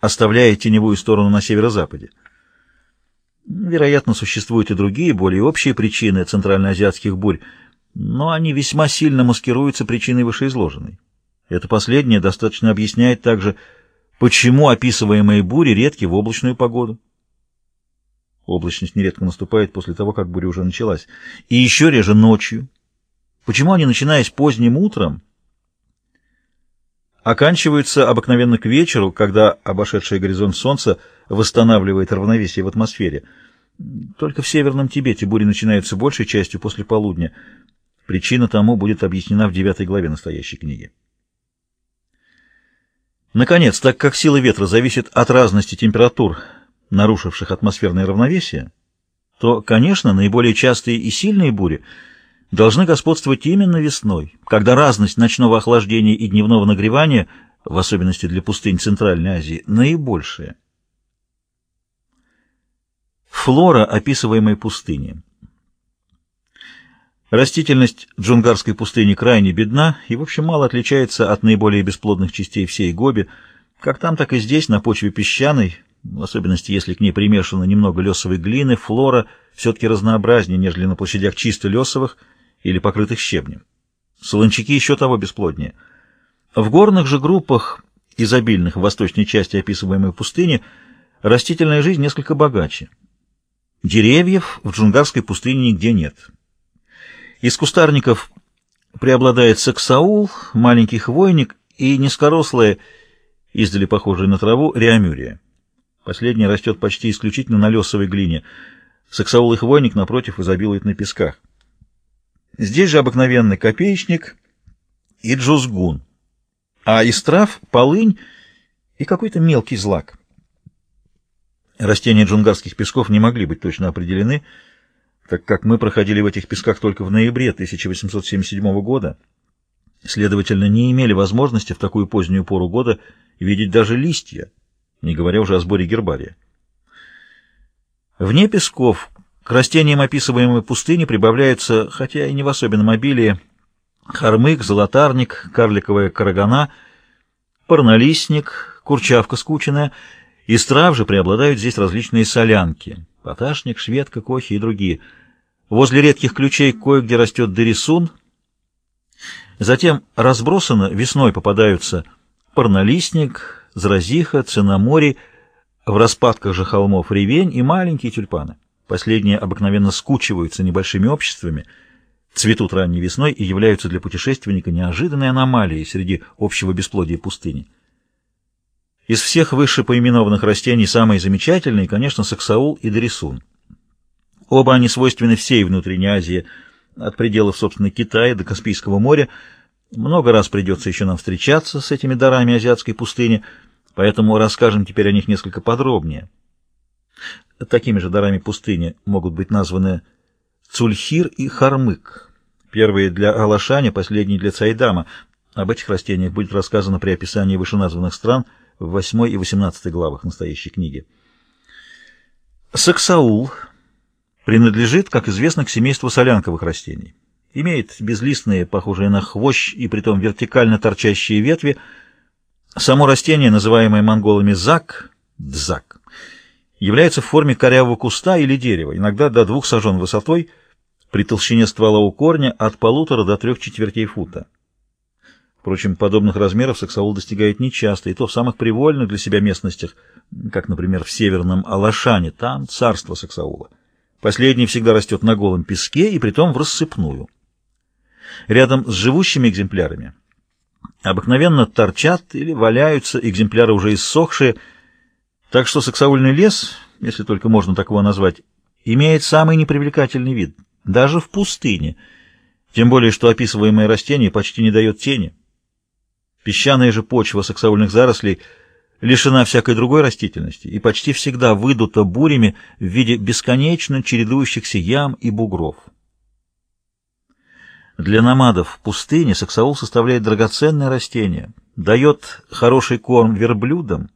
оставляя теневую сторону на северо-западе. Вероятно, существуют и другие, более общие причины центральноазиатских бурь, но они весьма сильно маскируются причиной вышеизложенной. Это последнее достаточно объясняет также, почему описываемые бури редки в облачную погоду. Облачность нередко наступает после того, как буря уже началась. И еще реже ночью. Почему они, начинаясь поздним утром, оканчиваются обыкновенно к вечеру, когда обошедший горизонт солнца восстанавливает равновесие в атмосфере. Только в Северном Тибете бури начинаются большей частью после полудня. Причина тому будет объяснена в девятой главе настоящей книги. Наконец, так как сила ветра зависит от разности температур, нарушивших атмосферное равновесие, то, конечно, наиболее частые и сильные бури должны господствовать именно весной, когда разность ночного охлаждения и дневного нагревания, в особенности для пустынь Центральной Азии, наибольшая. Флора описываемой пустыни. Растительность джунгарской пустыни крайне бедна и, в общем, мало отличается от наиболее бесплодных частей всей Гоби, как там, так и здесь, на почве песчаной, в особенности, если к ней примешано немного лесовой глины, флора все-таки разнообразнее, нежели на площадях чисто лесовых или покрытых щебнем. Солончаки еще того бесплоднее. В горных же группах, изобильных в восточной части описываемой пустыни, растительная жизнь несколько богаче. Деревьев в джунгарской пустыне нигде нет. Из кустарников преобладает саксаул, маленький хвойник и низкорослая, издали похожая на траву, реамюрия. Последняя растет почти исключительно на лесовой глине. Саксаул и хвойник, напротив, изобилуют на песках. Здесь же обыкновенный копеечник и джузгун, а из трав — полынь и какой-то мелкий злак. Растения джунгарских песков не могли быть точно определены, так как мы проходили в этих песках только в ноябре 1877 года, следовательно, не имели возможности в такую позднюю пору года видеть даже листья, не говоря уже о сборе гербария. Вне песков к растениям описываемой пустыни прибавляются, хотя и не в особенном обилии, хормык, золотарник, карликовая карагана, парнолистник, курчавка скученная — из трав же преобладают здесь различные солянки — поташник, шведка, кохи и другие. Возле редких ключей кое-где растет дырисун. Затем разбросано весной попадаются парнолистник, зразиха, циноморий, в распадках же холмов ревень и маленькие тюльпаны. Последние обыкновенно скучиваются небольшими обществами, цветут ранней весной и являются для путешественника неожиданной аномалией среди общего бесплодия пустыни. Из всех выше поименованных растений самые замечательные, конечно, саксаул и дорисун. Оба они свойственны всей внутренней Азии, от пределов, собственно, Китая до Каспийского моря. Много раз придется еще нам встречаться с этими дарами азиатской пустыни, поэтому расскажем теперь о них несколько подробнее. Такими же дарами пустыни могут быть названы цульхир и хармык. Первые для Алашаня, последние для Цайдама. Об этих растениях будет рассказано при описании вышеназванных стран – в 8 и 18 главах настоящей книги. Саксаул принадлежит, как известно, к семейству солянковых растений. Имеет безлистные, похожие на хвощ и притом вертикально торчащие ветви. Само растение, называемое монголами зак, дзак, является в форме корявого куста или дерева, иногда до двух сажен высотой, при толщине ствола у корня от полутора до трех четвертей фута. Впрочем, подобных размеров саксаул достигает нечасто, и то в самых привольных для себя местностях, как, например, в северном Алашане, там царство саксаула. Последний всегда растет на голом песке и притом в рассыпную. Рядом с живущими экземплярами обыкновенно торчат или валяются экземпляры уже иссохшие, так что саксаульный лес, если только можно так его назвать, имеет самый непривлекательный вид, даже в пустыне, тем более что описываемое растение почти не дает тени. Песчаная же почва саксаульных зарослей лишена всякой другой растительности и почти всегда выдута бурями в виде бесконечно чередующихся ям и бугров. Для намадов в пустыне саксаул составляет драгоценное растение, дает хороший корм верблюдам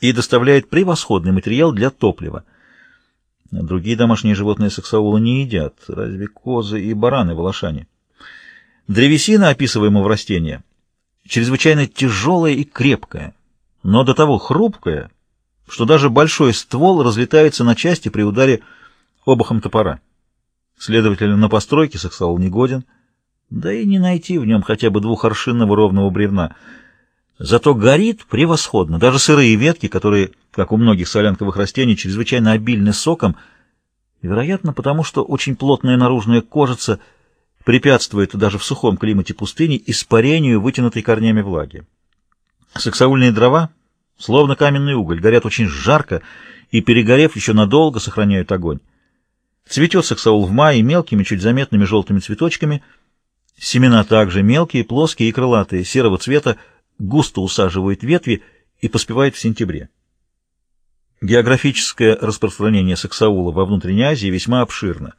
и доставляет превосходный материал для топлива. Другие домашние животные саксаула не едят, разве козы и бараны в Алашане. Древесина, описываемая в растении, чрезвычайно тяжелая и крепкая. но до того хрупкая, что даже большой ствол разлетается на части при ударе обухом топора. Следовательно, на постройке саксаул негоден, да и не найти в нем хотя бы двухоршинного ровного бревна. Зато горит превосходно. Даже сырые ветки, которые, как у многих солянковых растений, чрезвычайно обильны соком, вероятно, потому что очень плотная наружная кожица препятствует даже в сухом климате пустыни испарению вытянутой корнями влаги. Саксаульные дрова, словно каменный уголь, горят очень жарко и, перегорев, еще надолго сохраняют огонь. Цветет саксаул в мае мелкими, чуть заметными желтыми цветочками. Семена также мелкие, плоские и крылатые, серого цвета, густо усаживают ветви и поспевают в сентябре. Географическое распространение саксаула во внутренней Азии весьма обширно.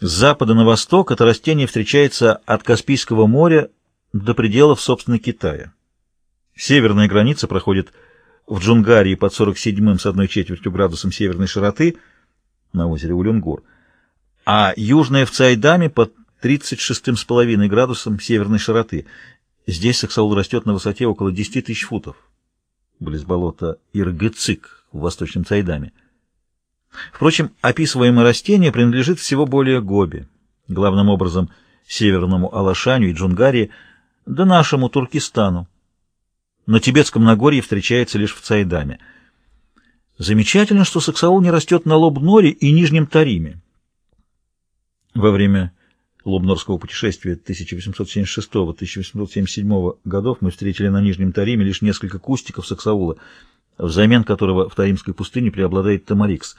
С запада на восток это растение встречается от Каспийского моря до пределов, собственно, Китая. Северная граница проходит в Джунгарии под 47 с одной четвертью градусом северной широты – на озере Улюнгур, а южная в Цайдаме под 36,5 градусом северной широты. Здесь саксаул растет на высоте около 10 тысяч футов, близ болота Иргыцик в восточном Цайдаме. Впрочем, описываемое растение принадлежит всего более Гоби, главным образом северному Алашаню и Джунгарии, да нашему Туркестану. На Тибетском Нагорье встречается лишь в Цайдаме – Замечательно, что саксаул не растет на Лобноре и Нижнем Тариме. Во время Лобнорского путешествия 1876-1877 годов мы встретили на Нижнем Тариме лишь несколько кустиков саксаула, взамен которого в Таримской пустыне преобладает тамарикс.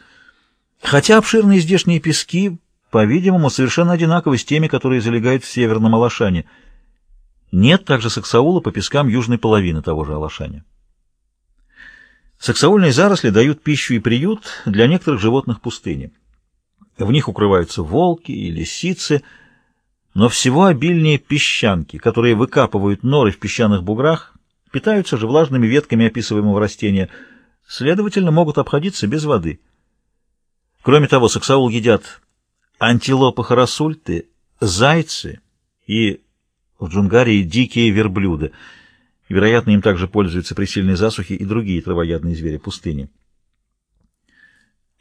Хотя обширные здешние пески, по-видимому, совершенно одинаковы с теми, которые залегают в северном Алашане. Нет также саксаула по пескам южной половины того же Алашаня. Саксаульные заросли дают пищу и приют для некоторых животных пустыни. В них укрываются волки и лисицы, но всего обильнее песчанки, которые выкапывают норы в песчаных буграх, питаются же влажными ветками описываемого растения, следовательно, могут обходиться без воды. Кроме того, саксаул едят антилопы харасульты, зайцы и в Джунгарии дикие верблюды – Вероятно, им также пользуются при сильной засухе и другие травоядные звери пустыни.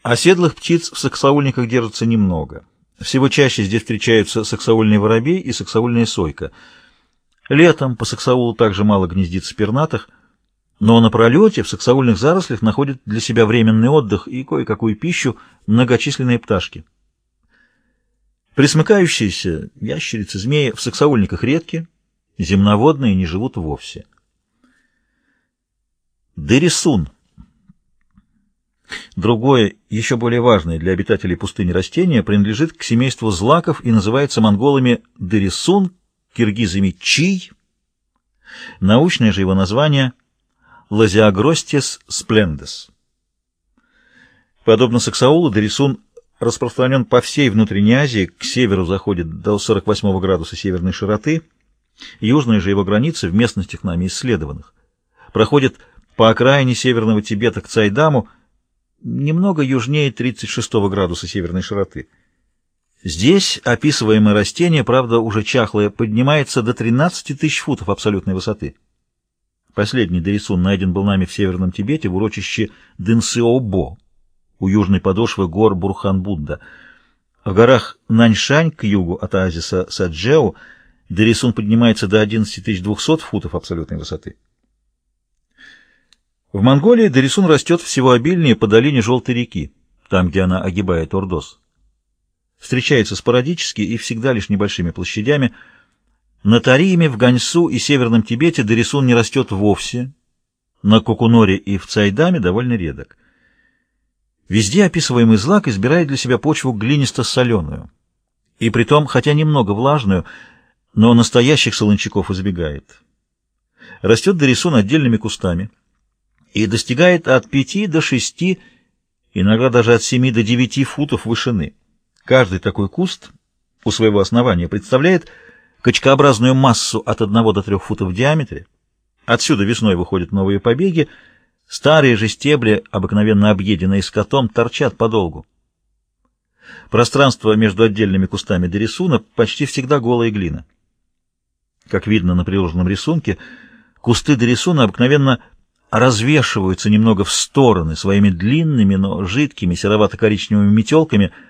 Оседлых птиц в саксаульниках держится немного. Всего чаще здесь встречаются саксаульный воробей и саксаульная сойка. Летом по саксаулу также мало гнездится пернатых, но на пролете в саксаульных зарослях находят для себя временный отдых и кое-какую пищу многочисленные пташки. Присмыкающиеся ящерицы, змеи в саксаульниках редки, земноводные не живут вовсе. Дерисун. Другое, еще более важное для обитателей пустыни растение, принадлежит к семейству злаков и называется монголами дерисун, киргизами чий. Научное же его название Лазиагростис сплендес. Подобно саксаулу, дерисун распространен по всей внутренней Азии, к северу заходит до 48 градуса северной широты, южная же его граница в местностях нами исследованных проходит по окраине северного Тибета к Цайдаму, немного южнее 36 градуса северной широты. Здесь описываемое растение, правда, уже чахлое, поднимается до 13 тысяч футов абсолютной высоты. Последний дорисун найден был нами в Северном Тибете в урочище Дынсиобо, у южной подошвы гор Бурхан-Будда. В горах Наньшань к югу от оазиса Саджео дорисун поднимается до 11 200 футов абсолютной высоты. В Монголии дорисун растет всего обильнее по долине Желтой реки, там, где она огибает Ордос. Встречается спорадически и всегда лишь небольшими площадями. На Тариме, в Ганьсу и Северном Тибете дорисун не растет вовсе, на Кукуноре и в Цайдаме довольно редок. Везде описываемый злак избирает для себя почву глинисто-соленую, и притом, хотя немного влажную, но настоящих солончаков избегает. Растет дорисун отдельными кустами – и достигает от 5 до 6, иногда даже от 7 до 9 футов вышины. Каждый такой куст у своего основания представляет качкообразную массу от 1 до 3 футов в диаметре. Отсюда весной выходят новые побеги, старые же стебли, обыкновенно объеденные скотом, торчат подолгу. Пространство между отдельными кустами до рисуна почти всегда голая глина. Как видно на приложенном рисунке, кусты до рисуна обыкновенно развешиваются немного в стороны своими длинными, но жидкими серовато-коричневыми метелками —